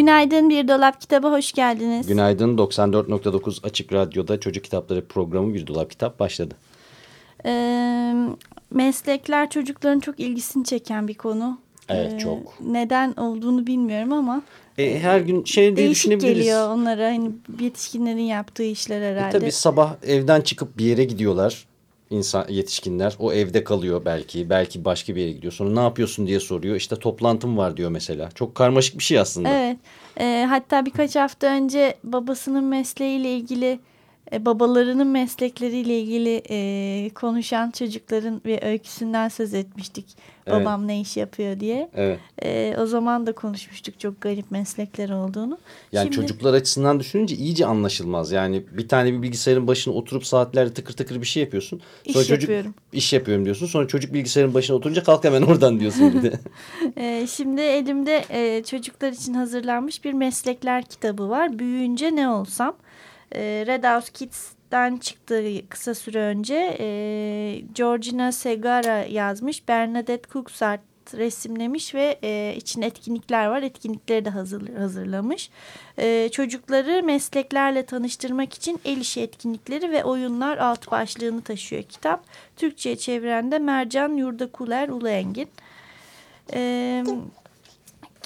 Günaydın Bir Dolap Kitabı hoş geldiniz. Günaydın 94.9 Açık Radyo'da Çocuk Kitapları programı Bir Dolap Kitap başladı. Ee, meslekler çocukların çok ilgisini çeken bir konu. Evet Ee, çok. Neden olduğunu bilmiyorum ama E, her gün şey diye düşünebiliriz. geliyor onlara hani yetişkinlerin yaptığı işler E, herhalde. tabii sabah evden çıkıp bir yere gidiyorlar. İnsan yetişkinler o evde kalıyor belki belki başka bir yere gidiyor. Sonra ne yapıyorsun diye soruyor. İşte toplantım var diyor mesela. Çok karmaşık bir şey aslında. Evet. Ee, hatta birkaç hafta önce babasının mesleğiyle ilgili e, babalarının meslekleriyle ilgili e, konuşan çocukların bir öyküsünden söz etmiştik. Evet. Babam ne iş yapıyor diye. Evet. E, o zaman da konuşmuştuk çok garip meslekler olduğunu. Yani Şimdi- çocuklar açısından düşününce iyice anlaşılmaz. Yani bir tane bir bilgisayarın başına oturup saatlerce tıkır tıkır bir şey yapıyorsun. İş Sonra çocuk yapıyorum. iş yapıyorum diyorsun. Sonra çocuk bilgisayarın başına oturunca kalk hemen oradan diyorsun bir de. Ee, şimdi elimde e, çocuklar için hazırlanmış bir meslekler kitabı var. Büyüyünce ne olsam. Ee, Red House Kids'ten çıktığı kısa süre önce e, Georgina Segara yazmış. Bernadette Cooksart resimlemiş ve e, için etkinlikler var. Etkinlikleri de hazır, hazırlamış. E, çocukları mesleklerle tanıştırmak için el işi etkinlikleri ve oyunlar alt başlığını taşıyor kitap. Türkçe'ye çevirende Mercan Yurdakuler Uluengin. Ee,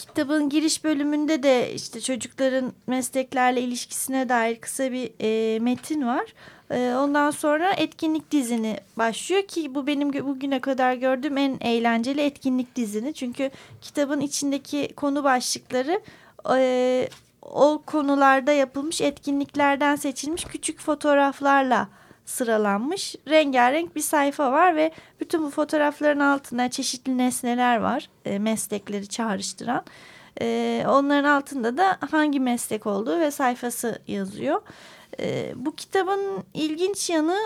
kitabın giriş bölümünde de işte çocukların mesleklerle ilişkisine dair kısa bir e, metin var. E, ondan sonra etkinlik dizini başlıyor ki bu benim bugüne kadar gördüğüm en eğlenceli etkinlik dizini. Çünkü kitabın içindeki konu başlıkları e, o konularda yapılmış etkinliklerden seçilmiş küçük fotoğraflarla sıralanmış. Rengarenk bir sayfa var ve bütün bu fotoğrafların altında çeşitli nesneler var. E, meslekleri çağrıştıran. E, onların altında da hangi meslek olduğu ve sayfası yazıyor. E, bu kitabın ilginç yanı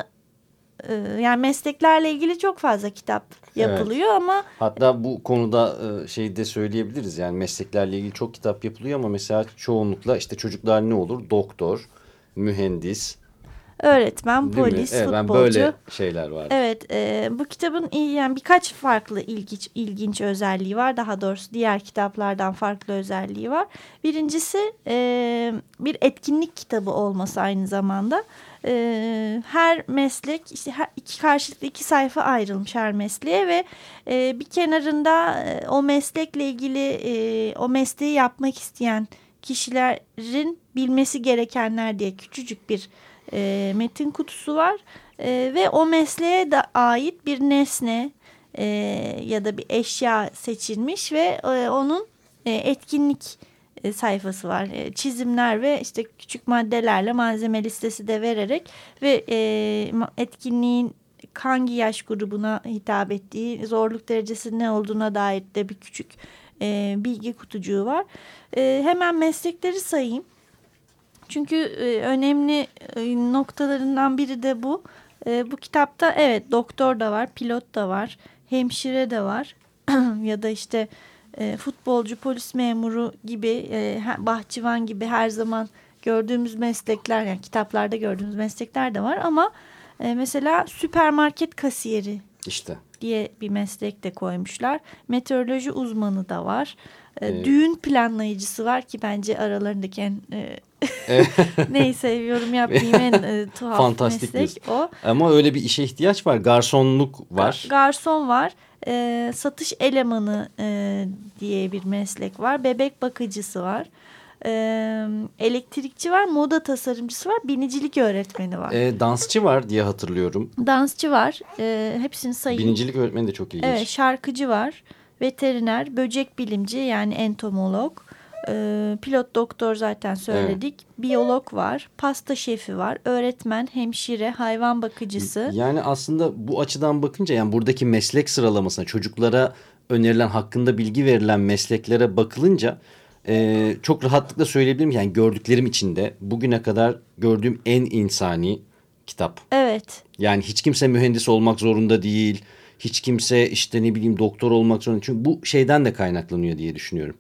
e, yani mesleklerle ilgili çok fazla kitap yapılıyor ama Hatta bu konuda e, şey de söyleyebiliriz. Yani mesleklerle ilgili çok kitap yapılıyor ama mesela çoğunlukla işte çocuklar ne olur? Doktor, mühendis, öğretmen, değil mi? polis, Evet, ben futbolcu. böyle şeyler var. Evet, e, bu kitabın yani birkaç farklı ilginç ilginç özelliği var. Daha doğrusu diğer kitaplardan farklı özelliği var. Birincisi e, bir etkinlik kitabı olması aynı zamanda. E, her meslek işte her, iki karşılıklı iki sayfa ayrılmış her mesleğe ve e, bir kenarında e, o meslekle ilgili e, o mesleği yapmak isteyen kişilerin bilmesi gerekenler diye küçücük bir e, metin kutusu var. E, ve o mesleğe de ait bir nesne e, ya da bir eşya seçilmiş ve e, onun e, etkinlik e, sayfası var. E, çizimler ve işte küçük maddelerle malzeme listesi de vererek ve e, etkinliğin hangi yaş grubuna hitap ettiği, zorluk derecesi ne olduğuna dair de bir küçük e, bilgi kutucuğu var. E, hemen meslekleri sayayım. Çünkü e, önemli e, noktalarından biri de bu. E, bu kitapta evet doktor da var, pilot da var, hemşire de var ya da işte e, futbolcu, polis memuru gibi, e, bahçıvan gibi her zaman gördüğümüz meslekler yani kitaplarda gördüğümüz meslekler de var ama e, mesela süpermarket kasiyeri İşte. diye bir meslek de koymuşlar. Meteoroloji uzmanı da var. E, Ee, düğün planlayıcısı var ki bence aralarındaki en e, neyse yorum yapmayayım en e, tuhaf Fantastik meslek o. Ama öyle bir işe ihtiyaç var. Garsonluk var. Ga- Garson var. E, satış elemanı e, diye bir meslek var. Bebek bakıcısı var. E, elektrikçi var. Moda tasarımcısı var. Binicilik öğretmeni var. E, dansçı var diye hatırlıyorum. Dansçı var. E, hepsini sayayım. Binicilik öğretmeni de çok ilginç. Evet şarkıcı var, veteriner, böcek bilimci yani entomolog, Ee, pilot doktor zaten söyledik. Biyolog var, pasta şefi var, öğretmen, hemşire, hayvan bakıcısı. Yani aslında bu açıdan bakınca yani buradaki meslek sıralamasına çocuklara önerilen hakkında bilgi verilen mesleklere bakılınca e, çok rahatlıkla söyleyebilirim. Yani gördüklerim içinde bugüne kadar gördüğüm en insani kitap. Evet. Yani hiç kimse mühendis olmak zorunda değil. Hiç kimse işte ne bileyim doktor olmak zorunda. Çünkü bu şeyden de kaynaklanıyor diye düşünüyorum.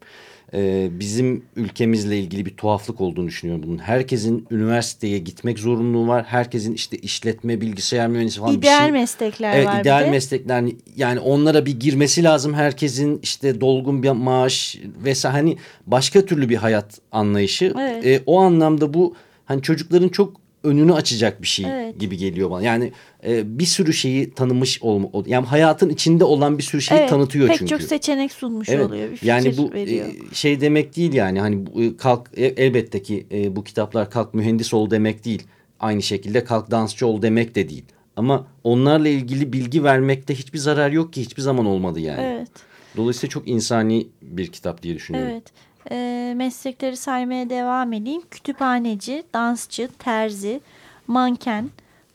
Ee, bizim ülkemizle ilgili bir tuhaflık olduğunu düşünüyorum bunun. Herkesin üniversiteye gitmek zorunluluğu var. Herkesin işte işletme, bilgisayar mühendisi falan ideal bir şey. meslekler Evet var ideal meslekler yani onlara bir girmesi lazım herkesin işte dolgun bir maaş vesaire hani başka türlü bir hayat anlayışı. Evet. Ee, o anlamda bu hani çocukların çok önünü açacak bir şey Evet. gibi geliyor bana. Yani e, bir sürü şeyi tanımış olma yani hayatın içinde olan bir sürü şeyi Evet, tanıtıyor pek çünkü. çok seçenek sunmuş Evet, oluyor. Bir yani bu veriyor. e, şey demek değil yani hani bu, e, kalk e, elbette ki e, bu kitaplar kalk mühendis ol demek değil. Aynı şekilde kalk dansçı ol demek de değil. Ama onlarla ilgili bilgi vermekte hiçbir zarar yok ki hiçbir zaman olmadı yani. Evet. Dolayısıyla çok insani bir kitap diye düşünüyorum. Evet. Ee, meslekleri saymaya devam edeyim. Kütüphaneci, dansçı, terzi, manken,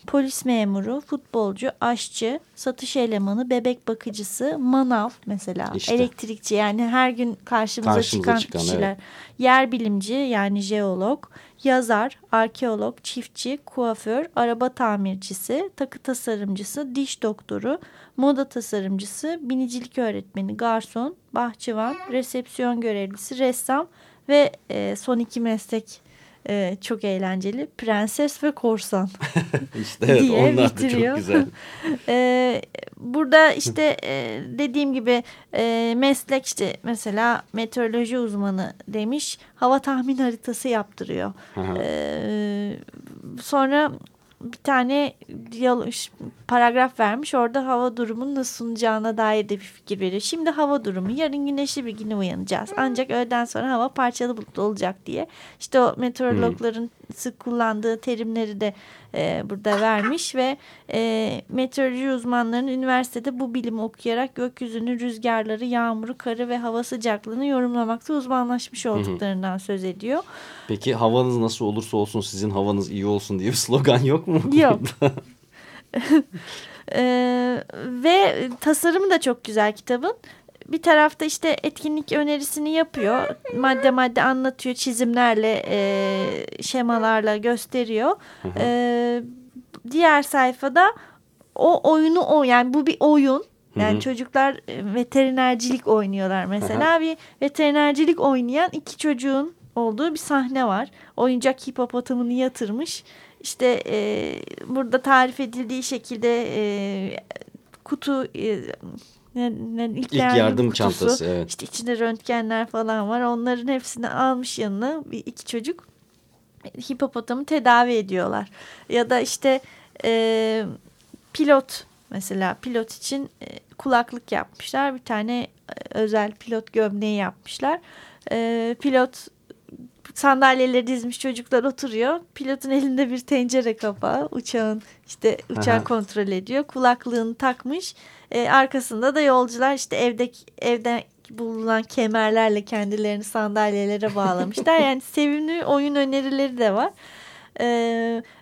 polis memuru, futbolcu, aşçı, satış elemanı, bebek bakıcısı, manav mesela, İşte. elektrikçi yani her gün karşımıza, Karşımıza çıkan, çıkan, kişiler. evet. Yer bilimci yani jeolog, yazar, arkeolog, çiftçi, kuaför, araba tamircisi, takı tasarımcısı, diş doktoru, moda tasarımcısı, binicilik öğretmeni, garson, bahçıvan, resepsiyon görevlisi, ressam ve e, son iki meslek e, çok eğlenceli. Prenses ve korsan. İşte evet diye onlar da bitiriyor. çok güzel. Ee, burada işte e, dediğim gibi e, meslek işte mesela meteoroloji uzmanı demiş hava tahmin haritası yaptırıyor. Ee, sonra bir tane paragraf vermiş orada hava durumunun nasıl sunacağına dair de bir fikir veriyor. Şimdi hava durumu yarın güneşli bir güne uyanacağız ancak öğleden sonra hava parçalı bulutlu olacak diye. İşte o meteorologların sık kullandığı terimleri de e, burada vermiş ve e, meteoroloji uzmanlarının üniversitede bu bilimi okuyarak gökyüzünün rüzgarları, yağmuru, karı ve hava sıcaklığını yorumlamakta uzmanlaşmış olduklarından söz ediyor. Peki havanız nasıl olursa olsun sizin havanız iyi olsun diye bir slogan yok mu? Yok. Ee, ve tasarımı da çok güzel kitabın. Bir tarafta işte etkinlik önerisini yapıyor. Madde madde anlatıyor. Çizimlerle, e, şemalarla gösteriyor. Ee, diğer sayfada o oyunu o yani bu bir oyun. Yani Hı hı. çocuklar e, veterinercilik oynuyorlar mesela. bir veterinercilik oynayan iki çocuğun olduğu bir sahne var. Oyuncak hipopotamını yatırmış. İşte e, burada tarif edildiği şekilde e, kutu e, ne, ilk, İlk yardım kutusu, çantası, evet. İşte içinde röntgenler falan var. Onların hepsini almış yanına bir iki çocuk hipopotamı tedavi ediyorlar. Ya da işte e, pilot mesela pilot için e, kulaklık yapmışlar. Bir tane e, özel pilot gömleği yapmışlar. E, pilot sandalyeleri dizmiş çocuklar oturuyor. Pilotun elinde bir tencere kapağı. Uçağın işte uçağı Aha. kontrol ediyor. Kulaklığını takmış. E, arkasında da yolcular işte evdeki evde bulunan kemerlerle kendilerini sandalyelere bağlamışlar. yani sevimli oyun önerileri de var. E,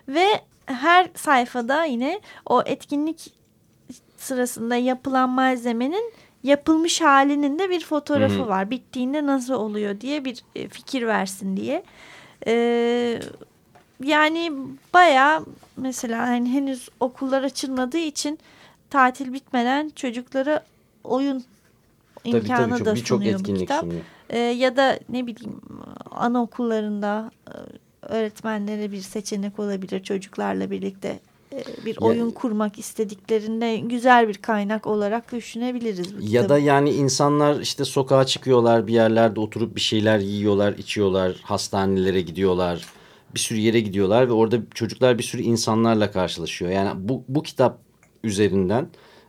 ve her sayfada yine o etkinlik sırasında yapılan malzemenin yapılmış halinin de bir fotoğrafı Hı hı. var. Bittiğinde nasıl oluyor diye bir e, fikir versin diye. Ee, yani baya mesela hani henüz okullar açılmadığı için tatil bitmeden çocuklara oyun Tabii imkanı tabii çok da sunuyor bu kitap. sunuyor. Ee, ya da ne bileyim anaokullarında e, öğretmenlere bir seçenek olabilir çocuklarla birlikte e, bir Ya- oyun kurmak istediklerinde güzel bir kaynak olarak düşünebiliriz. bu Ya da yani insanlar işte sokağa çıkıyorlar bir yerlerde oturup bir şeyler yiyorlar, içiyorlar, hastanelere gidiyorlar, bir sürü yere gidiyorlar ve orada çocuklar bir sürü insanlarla karşılaşıyor. Yani bu, bu kitap üzerinden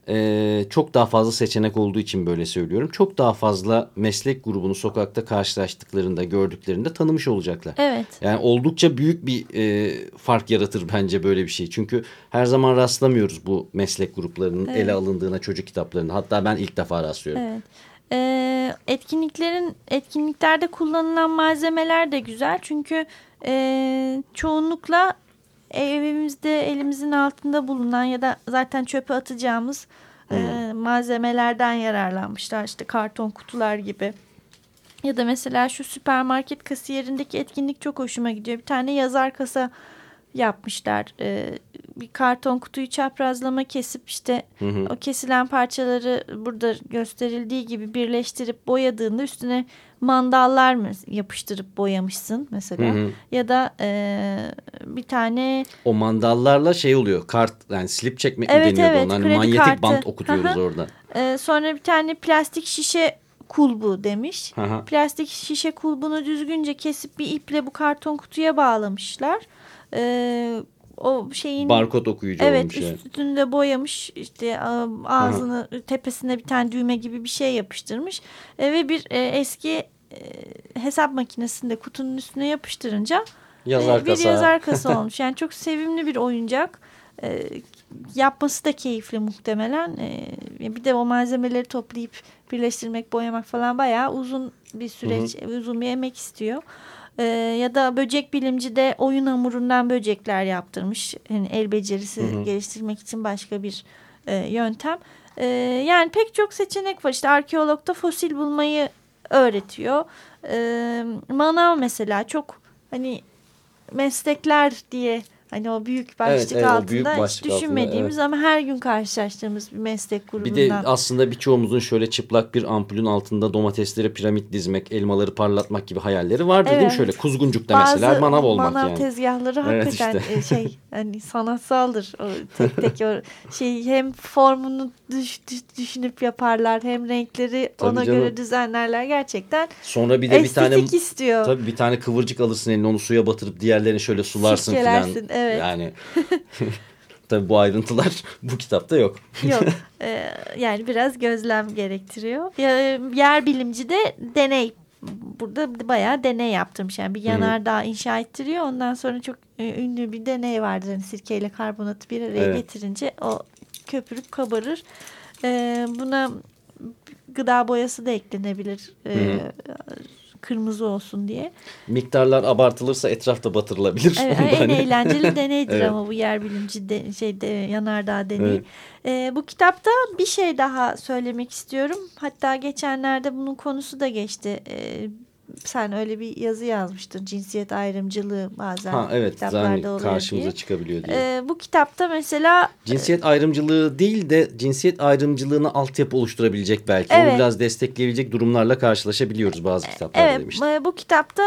e, çok daha fazla seçenek olduğu için böyle söylüyorum. Çok daha fazla meslek grubunu sokakta karşılaştıklarında, gördüklerinde tanımış olacaklar. Evet. Yani oldukça büyük bir e, fark yaratır bence böyle bir şey. Çünkü her zaman rastlamıyoruz bu meslek gruplarının Evet. ele alındığına çocuk kitaplarında. Hatta ben ilk defa rastlıyorum. Evet. E, etkinliklerin etkinliklerde kullanılan malzemeler de güzel. Çünkü e, çoğunlukla evimizde elimizin altında bulunan ya da zaten çöpe atacağımız e, malzemelerden yararlanmışlar. İşte karton kutular gibi. Ya da mesela şu süpermarket kasiyerindeki etkinlik çok hoşuma gidiyor. Bir tane yazar kasa yapmışlar. Ee, bir karton kutuyu çaprazlama kesip işte Hı hı. o kesilen parçaları burada gösterildiği gibi birleştirip boyadığında üstüne mandallar mı yapıştırıp boyamışsın mesela. Hı hı. Ya da e, bir tane O mandallarla şey oluyor. Kart yani slip çekmek Evet, mi deniyordu evet, ona? Hani manyetik kartı. bant okutuyoruz Hı hı. orada. e, sonra bir tane plastik şişe kulbu demiş. Hı. Plastik şişe kulbunu düzgünce kesip bir iple bu karton kutuya bağlamışlar. Ee, o şeyin Barkod okuyucu evet olmuş yani. üstünde boyamış işte ağzını tepesine bir tane düğme gibi bir şey yapıştırmış E, ve bir e, eski e, hesap makinesinde kutunun üstüne yapıştırınca Yazar e, bir kasa. yazar kasa olmuş. Yani çok sevimli bir oyuncak. E, yapması da keyifli muhtemelen. E, bir de o malzemeleri toplayıp birleştirmek, boyamak falan bayağı uzun bir süreç, uzun bir emek istiyor. E, ya da böcek bilimci de oyun hamurundan böcekler yaptırmış. Yani el becerisi Hı hı. geliştirmek için başka bir e, yöntem. E, yani pek çok seçenek var. İşte arkeologda fosil bulmayı öğretiyor. E, manav mesela çok hani meslekler diye hani o büyük başlık evet, o altında büyük hiç başlık altında, düşünmediğimiz ama her gün karşılaştığımız bir meslek grubundan. Bir de aslında birçoğumuzun şöyle çıplak bir ampulün altında domatesleri piramit dizmek, elmaları parlatmak gibi hayalleri vardır değil mi? Evet. Şöyle kuzguncukta mesela manav olmak manav yani. tezgahları Evet hakikaten işte. e, şey hani sanatsaldır. O tek tek o şey hem formunu düş, düş- düşünüp yaparlar hem renkleri Tabii ona canım. göre düzenlerler. Gerçekten Sonra bir de bir tane istiyor. tabii bir tane kıvırcık alırsın eline onu suya batırıp diğerlerini şöyle sularsın filan. Evet. Yani tabii bu ayrıntılar bu kitapta yok. Yok. Ee, yani biraz gözlem gerektiriyor. Ya, yer bilimci de deney. Burada bayağı deney yaptırmış. Yani bir yanardağ inşa ettiriyor. Ondan sonra çok e, ünlü bir deney vardır. Yani sirkeyle karbonatı bir araya Evet. getirince o köpürüp kabarır. Ee, buna gıda boyası da eklenebilir. Ee, kırmızı olsun diye. Miktarlar abartılırsa etrafta batırılabilir. Evet, da en hani- eğlenceli deneydir Evet. ama bu yer bilimci de, şey de, yanardağ deneyi. Evet. Ee, bu kitapta bir şey daha söylemek istiyorum. Hatta geçenlerde bunun konusu da geçti. Ee, sen öyle bir yazı yazmıştın. Cinsiyet ayrımcılığı bazen Ha evet kitaplarda oluyor karşımıza diye. çıkabiliyor diye. Ee, bu kitapta mesela Cinsiyet ayrımcılığı değil de cinsiyet ayrımcılığına altyapı oluşturabilecek belki. Evet. Onu biraz destekleyebilecek durumlarla karşılaşabiliyoruz bazı kitaplarda Evet, demiştim. e, bu kitapta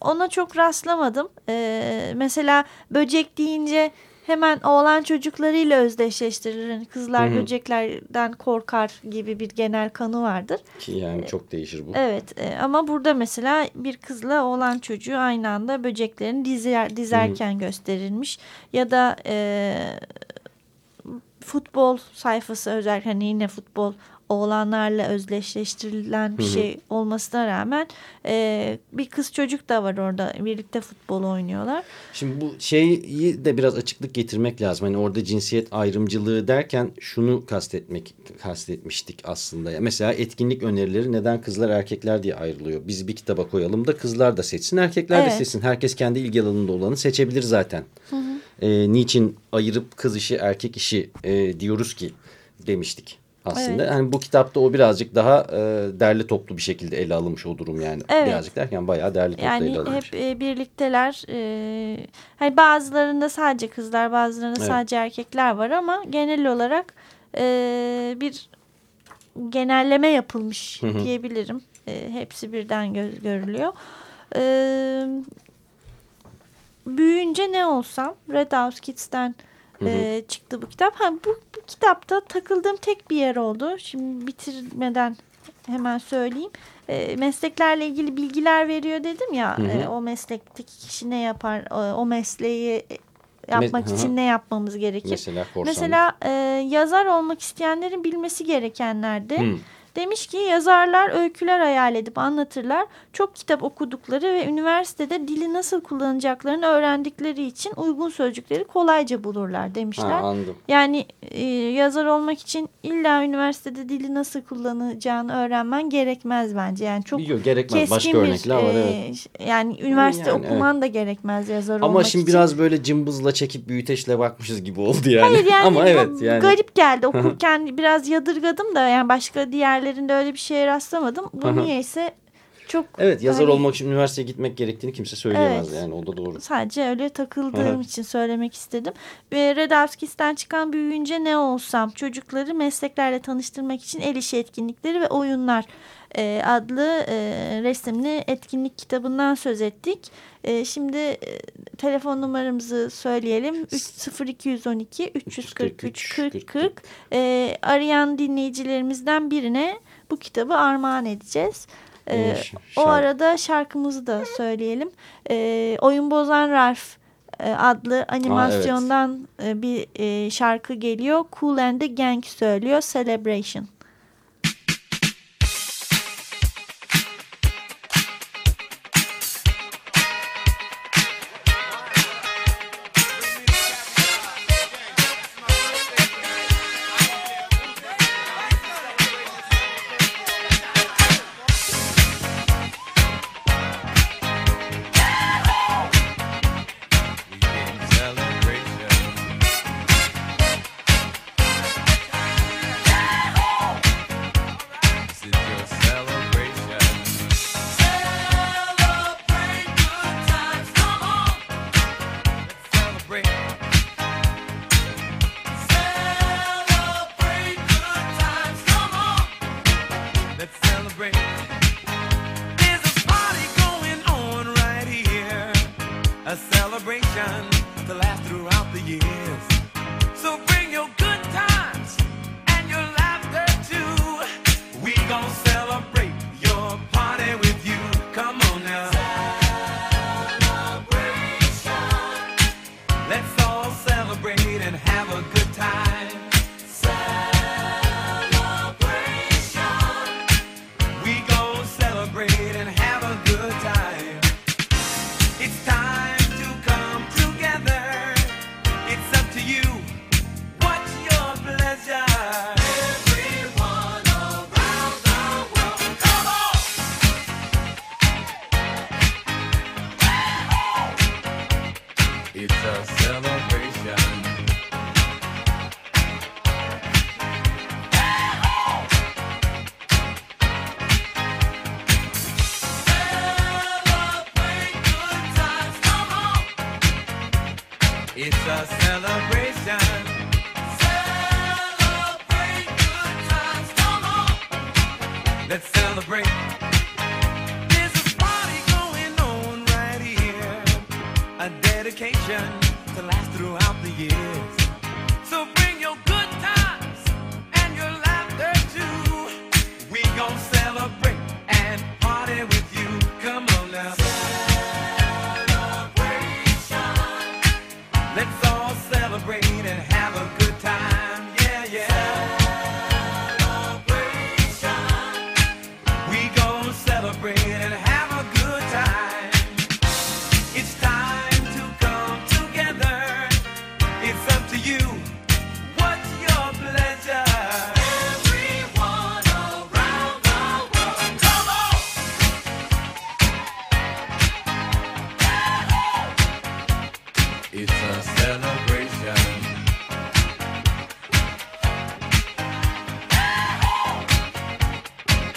ona çok rastlamadım. Ee, mesela böcek deyince hemen oğlan çocuklarıyla özdeşleştirir. Yani kızlar Hı hı. böceklerden korkar gibi bir genel kanı vardır. Ki yani çok değişir bu. Evet e, ama burada mesela bir kızla oğlan çocuğu aynı anda böceklerini dizer, dizerken gösterilmiş. Ya da e, futbol sayfası özel hani yine futbol oğlanlarla özdeşleştirilen bir Hı hı. şey olmasına rağmen e, bir kız çocuk da var orada birlikte futbol oynuyorlar. Şimdi bu şeyi de biraz açıklık getirmek lazım. Hani orada cinsiyet ayrımcılığı derken şunu kastetmek kastetmiştik aslında. Mesela etkinlik önerileri neden kızlar erkekler diye ayrılıyor. Biz bir kitaba koyalım da kızlar da seçsin, erkekler Evet. de seçsin. Herkes kendi ilgi alanında olanı seçebilir zaten. Ee, niçin ayırıp kız işi erkek işi e, diyoruz ki demiştik aslında. Evet. Hani bu kitapta o birazcık daha e, derli toplu bir şekilde ele alınmış o durum yani. Evet. Birazcık derken bayağı derli toplu ele Yani alınmış. hep e, birlikteler. E, hani bazılarında sadece kızlar, bazılarında Evet. sadece erkekler var ama genel olarak e, bir genelleme yapılmış Hı hı. diyebilirim. E, hepsi birden gö- görülüyor. E, büyüyünce ne olsam Red House Kids'ten e, çıktı bu kitap. Ha, bu, bu kitapta takıldığım tek bir yer oldu. Şimdi bitirmeden hemen söyleyeyim. E, mesleklerle ilgili bilgiler veriyor dedim ya. Hı hı. e, o meslekteki kişi ne yapar? E, o mesleği e, yapmak hı hı. için ne yapmamız gerekir? Mesela korsan. Mesela e, yazar olmak isteyenlerin bilmesi gerekenlerde Hı. Demiş ki yazarlar öyküler hayal edip anlatırlar. Çok kitap okudukları ve üniversitede dili nasıl kullanacaklarını öğrendikleri için uygun sözcükleri kolayca bulurlar demişler. Ha, anladım. Yani e, yazar olmak için illa üniversitede dili nasıl kullanacağını öğrenmen gerekmez bence. Yani çok Yok, gerekmez. keskin Başka bir, örnekler var e, evet. Yani üniversite Yani, okuman da gerekmez yazar Ama olmak şimdi için. biraz böyle cımbızla çekip büyüteçle bakmışız gibi oldu yani. Hayır yani, Ama evet yani. garip geldi okurken biraz yadırgadım da yani başka diğerlerinde öyle bir şeye rastlamadım. Bu hı. niyeyse çok Evet yazar hani olmak için üniversiteye gitmek gerektiğini kimse söyleyemez Evet. yani o da doğru. sadece öyle takıldığım için söylemek istedim. Ve Redavskis'ten çıkan büyüyünce ne olsam çocukları mesleklerle tanıştırmak için el işi etkinlikleri ve oyunlar e, adlı e, resimli etkinlik kitabından söz ettik. E, şimdi e, telefon numaramızı söyleyelim. 3 0212 343 40 40. E, arayan dinleyicilerimizden birine bu kitabı armağan edeceğiz. Ee, o arada şarkımızı da söyleyelim. E, Oyun Bozan Ralph adlı animasyondan e, bir e, şarkı geliyor. Cool and the Gang söylüyor. Celebration. ocean.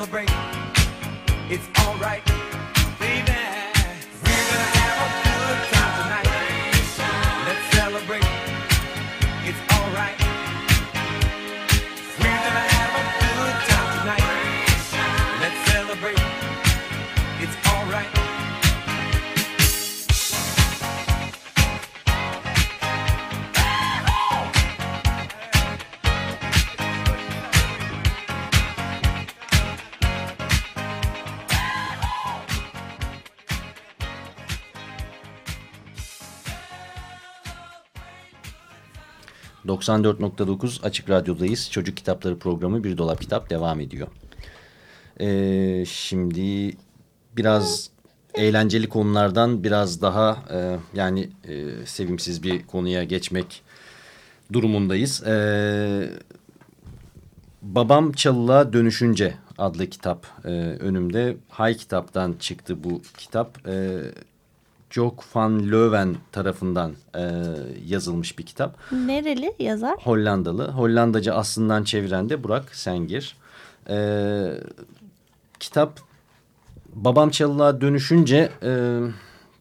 Celebrate. It's alright. Baby. 94.9 Açık Radyo'dayız. Çocuk Kitapları programı Bir Dolap Kitap devam ediyor. Ee, şimdi biraz eğlenceli konulardan biraz daha e, yani e, sevimsiz bir konuya geçmek durumundayız. Ee, Babam Çalılığa Dönüşünce adlı kitap e, önümde. Hay kitaptan çıktı bu kitap. E, Jock van Leuven tarafından e, yazılmış bir kitap. Nereli yazar? Hollandalı. Hollandaca aslından çeviren de Burak Sengir. Ee, kitap babam çalılığa dönüşünce e,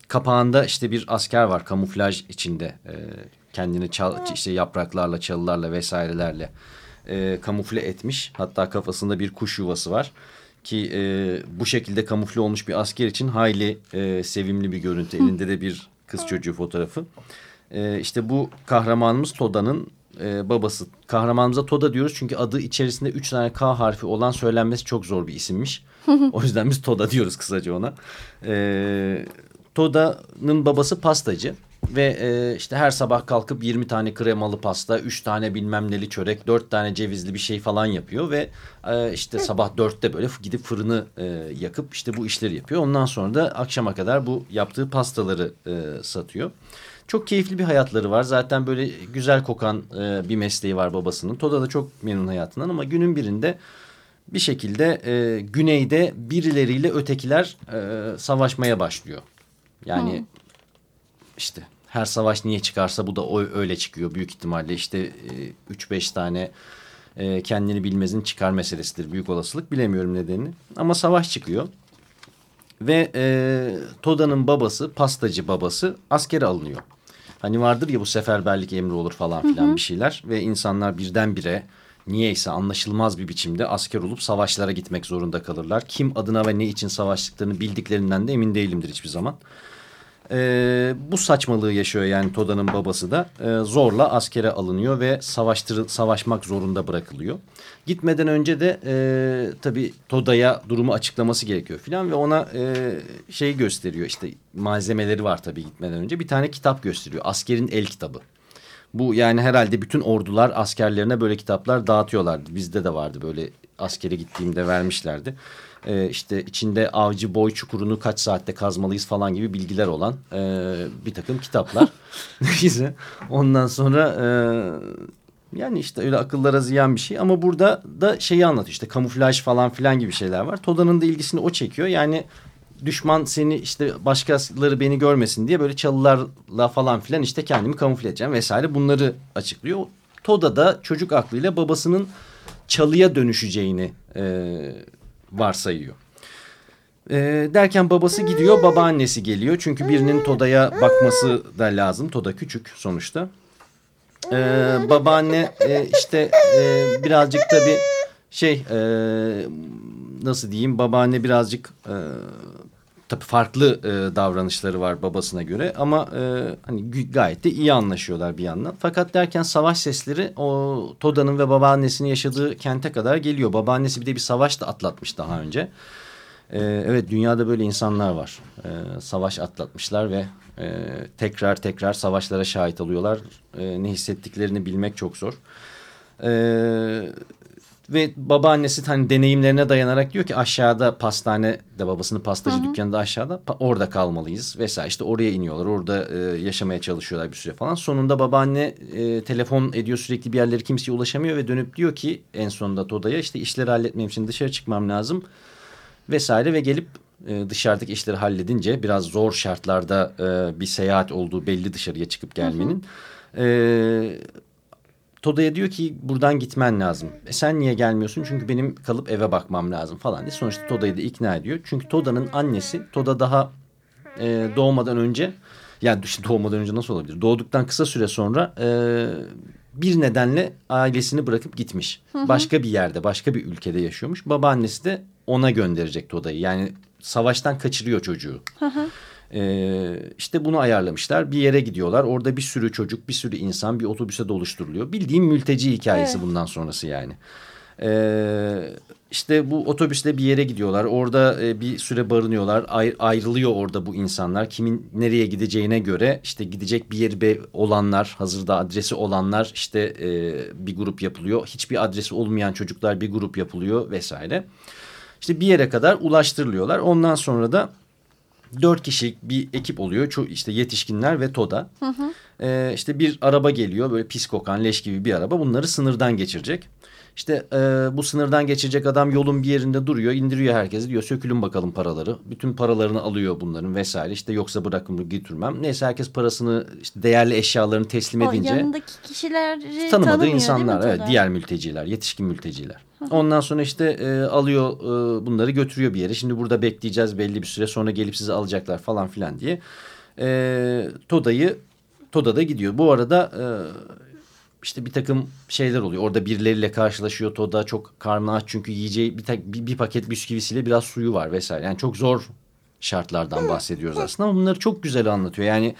kapağında işte bir asker var kamuflaj içinde. E, kendini çal, işte yapraklarla çalılarla vesairelerle e, kamufle etmiş. Hatta kafasında bir kuş yuvası var. Ki e, bu şekilde kamufle olmuş bir asker için hayli e, sevimli bir görüntü. Elinde de bir kız çocuğu fotoğrafı. E, işte bu kahramanımız Toda'nın e, babası. Kahramanımıza Toda diyoruz çünkü adı içerisinde üç tane K harfi olan söylenmesi çok zor bir isimmiş. o yüzden biz Toda diyoruz kısaca ona. E, Toda'nın babası pastacı. Ve e, işte her sabah kalkıp 20 tane kremalı pasta, 3 tane bilmem neli çörek, 4 tane cevizli bir şey falan yapıyor. Ve e, işte sabah 4'te böyle gidip fırını e, yakıp işte bu işleri yapıyor. Ondan sonra da akşama kadar bu yaptığı pastaları e, satıyor. Çok keyifli bir hayatları var. Zaten böyle güzel kokan e, bir mesleği var babasının. Toda da çok memnun hayatından ama günün birinde bir şekilde e, güneyde birileriyle ötekiler e, savaşmaya başlıyor. Yani hmm. İşte her savaş niye çıkarsa bu da o öyle çıkıyor büyük ihtimalle. işte 3-5 e, tane e, kendini bilmezin çıkar meselesidir büyük olasılık bilemiyorum nedenini. Ama savaş çıkıyor. Ve e, Toda'nın babası pastacı babası askere alınıyor. Hani vardır ya bu seferberlik emri olur falan filan hı hı. bir şeyler. Ve insanlar birdenbire niyeyse anlaşılmaz bir biçimde asker olup savaşlara gitmek zorunda kalırlar. Kim adına ve ne için savaştıklarını bildiklerinden de emin değilimdir hiçbir zaman. Ee, bu saçmalığı yaşıyor yani Toda'nın babası da e, zorla askere alınıyor ve savaştır, savaşmak zorunda bırakılıyor. Gitmeden önce de e, tabii Toda'ya durumu açıklaması gerekiyor filan ve ona e, şey gösteriyor işte malzemeleri var tabii gitmeden önce bir tane kitap gösteriyor askerin el kitabı. Bu yani herhalde bütün ordular askerlerine böyle kitaplar dağıtıyorlardı. Bizde de vardı böyle askere gittiğimde vermişlerdi e, işte içinde avcı boy çukurunu kaç saatte kazmalıyız falan gibi bilgiler olan e, bir takım kitaplar. Neyse ondan sonra e, yani işte öyle akıllara ziyan bir şey ama burada da şeyi anlatıyor işte kamuflaj falan filan gibi şeyler var. Toda'nın da ilgisini o çekiyor yani düşman seni işte başkaları beni görmesin diye böyle çalılarla falan filan işte kendimi kamufle edeceğim vesaire bunları açıklıyor. Toda da çocuk aklıyla babasının çalıya dönüşeceğini e, varsayıyor. E, derken babası gidiyor, babaannesi geliyor. Çünkü birinin Toda'ya bakması da lazım. Toda küçük sonuçta. E, babaanne e, işte e, birazcık tabii şey e, nasıl diyeyim babaanne birazcık e, tabii farklı e, davranışları var babasına göre ama e, hani gayet de iyi anlaşıyorlar bir yandan. Fakat derken savaş sesleri o Toda'nın ve babaannesinin yaşadığı kente kadar geliyor. Babaannesi bir de bir savaş da atlatmış daha önce. E, evet dünyada böyle insanlar var. E, savaş atlatmışlar ve e, tekrar tekrar savaşlara şahit oluyorlar. E, ne hissettiklerini bilmek çok zor. Evet ve babaannesi hani deneyimlerine dayanarak diyor ki aşağıda pastane de babasının pastacı Hı -hı. dükkanı da aşağıda orada kalmalıyız vesaire işte oraya iniyorlar orada e, yaşamaya çalışıyorlar bir süre falan. Sonunda babaanne e, telefon ediyor sürekli bir yerlere kimseye ulaşamıyor ve dönüp diyor ki en sonunda Toda'ya işte işleri halletmem için dışarı çıkmam lazım vesaire ve gelip e, dışarıdaki işleri halledince biraz zor şartlarda e, bir seyahat olduğu belli dışarıya çıkıp gelmenin. Hı hı. E, Toda'ya diyor ki buradan gitmen lazım. E sen niye gelmiyorsun? Çünkü benim kalıp eve bakmam lazım falan diye. Sonuçta Toda'yı da ikna ediyor. Çünkü Toda'nın annesi Toda daha e, doğmadan önce yani doğmadan önce nasıl olabilir? Doğduktan kısa süre sonra e, bir nedenle ailesini bırakıp gitmiş. Hı hı. Başka bir yerde başka bir ülkede yaşıyormuş. Babaannesi de ona gönderecek Toda'yı. Yani savaştan kaçırıyor çocuğu. Hı hı. Ee, işte bunu ayarlamışlar. Bir yere gidiyorlar. Orada bir sürü çocuk, bir sürü insan bir otobüse doluşturuluyor. Bildiğim mülteci hikayesi evet. bundan sonrası yani. Ee, işte bu otobüsle bir yere gidiyorlar. Orada e, bir süre barınıyorlar. Ay- ayrılıyor orada bu insanlar. Kimin nereye gideceğine göre işte gidecek bir yeri olanlar, hazırda adresi olanlar işte e, bir grup yapılıyor. Hiçbir adresi olmayan çocuklar bir grup yapılıyor vesaire. İşte bir yere kadar ulaştırılıyorlar. Ondan sonra da dört kişilik bir ekip oluyor. Çok işte yetişkinler ve TODA. Ee, işte bir araba geliyor böyle pis kokan leş gibi bir araba. Bunları sınırdan geçirecek. İşte e, bu sınırdan geçecek adam yolun bir yerinde duruyor, indiriyor herkesi diyor sökülün bakalım paraları. Bütün paralarını alıyor bunların vesaire. İşte yoksa bırakın götürmem. Neyse herkes parasını işte değerli eşyalarını teslim O edince yanındaki kişileri tanımadığı insanlar, evet, diğer mülteciler, yetişkin mülteciler. Ondan sonra işte e, alıyor e, bunları götürüyor bir yere. Şimdi burada bekleyeceğiz belli bir süre sonra gelip sizi alacaklar falan filan diye. E, Toda'yı Toda da gidiyor. Bu arada e, işte bir takım şeyler oluyor. Orada birileriyle karşılaşıyor Toda çok karnı aç çünkü yiyeceği bir, tek, bir, bir paket bisküvisiyle biraz suyu var vesaire. Yani çok zor şartlardan bahsediyoruz aslında ama bunları çok güzel anlatıyor. Yani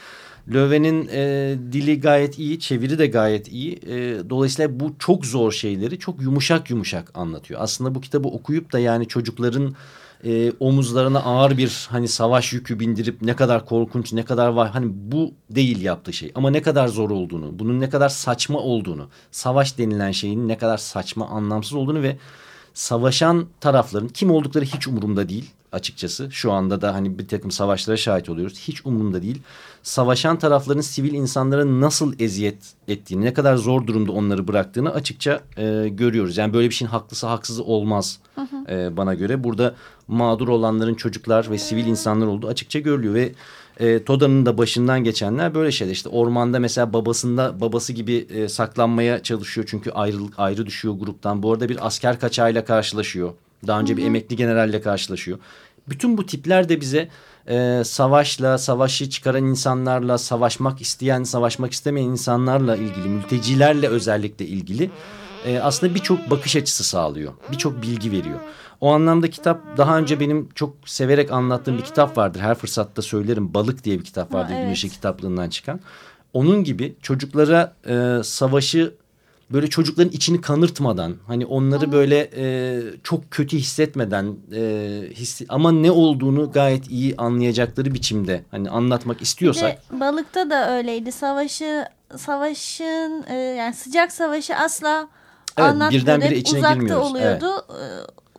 Löwen'in e, dili gayet iyi, çeviri de gayet iyi. E, dolayısıyla bu çok zor şeyleri çok yumuşak yumuşak anlatıyor. Aslında bu kitabı okuyup da yani çocukların e, omuzlarına ağır bir hani savaş yükü bindirip ne kadar korkunç, ne kadar var hani bu değil yaptığı şey. Ama ne kadar zor olduğunu, bunun ne kadar saçma olduğunu, savaş denilen şeyin ne kadar saçma, anlamsız olduğunu ve savaşan tarafların kim oldukları hiç umurumda değil açıkçası. Şu anda da hani bir takım savaşlara şahit oluyoruz. Hiç umurumda değil. Savaşan tarafların sivil insanlara nasıl eziyet ettiğini, ne kadar zor durumda onları bıraktığını açıkça e, görüyoruz. Yani böyle bir şeyin haklısı haksızı olmaz e, bana göre. Burada mağdur olanların çocuklar ve sivil insanlar olduğu açıkça görülüyor ve e, Toda'nın da başından geçenler böyle şeyler. İşte ormanda mesela babasında babası gibi e, saklanmaya çalışıyor çünkü ayrı, ayrı düşüyor gruptan. Bu arada bir asker kaçağıyla karşılaşıyor. Daha önce bir emekli generalle karşılaşıyor. Bütün bu tipler de bize e, savaşla, savaşı çıkaran insanlarla, savaşmak isteyen, savaşmak istemeyen insanlarla ilgili, mültecilerle özellikle ilgili e, aslında birçok bakış açısı sağlıyor. Birçok bilgi veriyor. O anlamda kitap daha önce benim çok severek anlattığım bir kitap vardır. Her fırsatta söylerim. Balık diye bir kitap vardır. Ha, evet. Güneşi kitaplığından çıkan. Onun gibi çocuklara e, savaşı böyle çocukların içini kanırtmadan hani onları böyle e, çok kötü hissetmeden e, hissi, ama ne olduğunu gayet iyi anlayacakları biçimde hani anlatmak istiyorsak de balıkta da öyleydi. Savaşı savaşın e, yani sıcak savaşı asla Evet, anlatmıyordu. birdenbire içine uzakta girmiyoruz. oluyordu. E,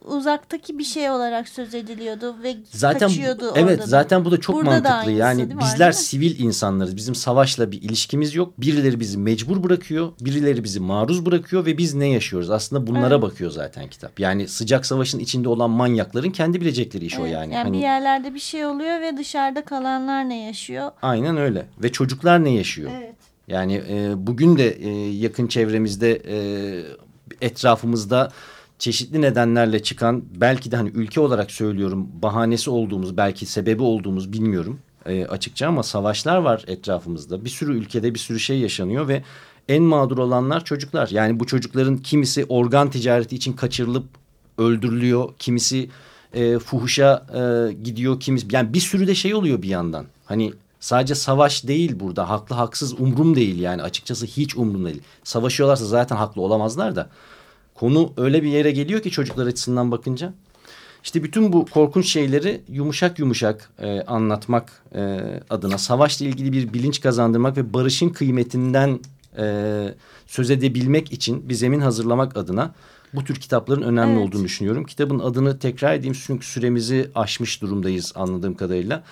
uzaktaki bir şey olarak söz ediliyordu ve zaten kaçıyordu evet orada da. zaten bu da çok Burada da mantıklı aynısı yani mi? bizler sivil insanlarız bizim savaşla bir ilişkimiz yok birileri bizi mecbur bırakıyor birileri bizi maruz bırakıyor ve biz ne yaşıyoruz aslında bunlara Evet. bakıyor zaten kitap yani sıcak savaşın içinde olan manyakların kendi bilecekleri iş o Evet, yani, yani hani bir yerlerde bir şey oluyor ve dışarıda kalanlar ne yaşıyor? aynen öyle ve çocuklar ne yaşıyor Evet. Yani e, bugün de e, yakın çevremizde e, etrafımızda çeşitli nedenlerle çıkan belki de hani ülke olarak söylüyorum bahanesi olduğumuz belki sebebi olduğumuz bilmiyorum e, açıkça ama savaşlar var etrafımızda. Bir sürü ülkede bir sürü şey yaşanıyor ve en mağdur olanlar çocuklar. Yani bu çocukların kimisi organ ticareti için kaçırılıp öldürülüyor, kimisi e, fuhuşa e, gidiyor, kimisi yani bir sürü de şey oluyor bir yandan. Hani sadece savaş değil burada haklı haksız umrum değil yani açıkçası hiç umrum değil. Savaşıyorlarsa zaten haklı olamazlar da konu öyle bir yere geliyor ki çocuklar açısından bakınca. İşte bütün bu korkunç şeyleri yumuşak yumuşak e, anlatmak e, adına savaşla ilgili bir bilinç kazandırmak ve barışın kıymetinden e, söz edebilmek için bir zemin hazırlamak adına bu tür kitapların önemli Evet. olduğunu düşünüyorum. Kitabın adını tekrar edeyim çünkü süremizi aşmış durumdayız anladığım kadarıyla.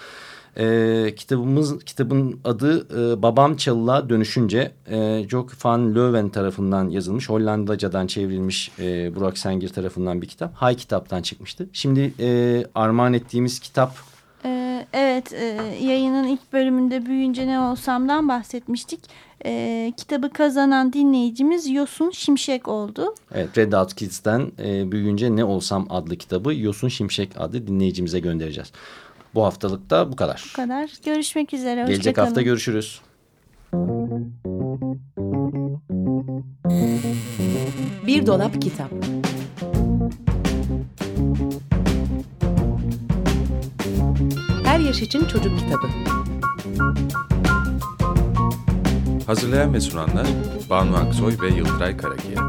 Ee, kitabımız kitabın adı e, Babam Çalılığa Dönüşünce e, Jock van Leuven tarafından yazılmış Hollandacadan çevrilmiş e, Burak Sengir tarafından bir kitap. Hay kitaptan çıkmıştı. Şimdi e, armağan ettiğimiz kitap Ee, evet e, yayının ilk bölümünde büyüyünce ne olsamdan bahsetmiştik. Ee, kitabı kazanan dinleyicimiz Yosun Şimşek oldu. evet, Red Out Kids'ten e, Büyüyünce Ne Olsam adlı kitabı Yosun Şimşek adlı dinleyicimize göndereceğiz. Bu haftalık da bu kadar. Bu kadar. Görüşmek üzere. Gelecek hoşça kalın. hafta görüşürüz. Bir dolap kitap. Her yaş için çocuk kitabı. Hazırlayan ve sunanlar Banu Aksoy ve Yıldıray Karakiya.